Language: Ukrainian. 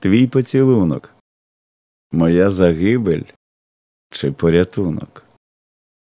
твій поцілунок, моя загибель чи порятунок.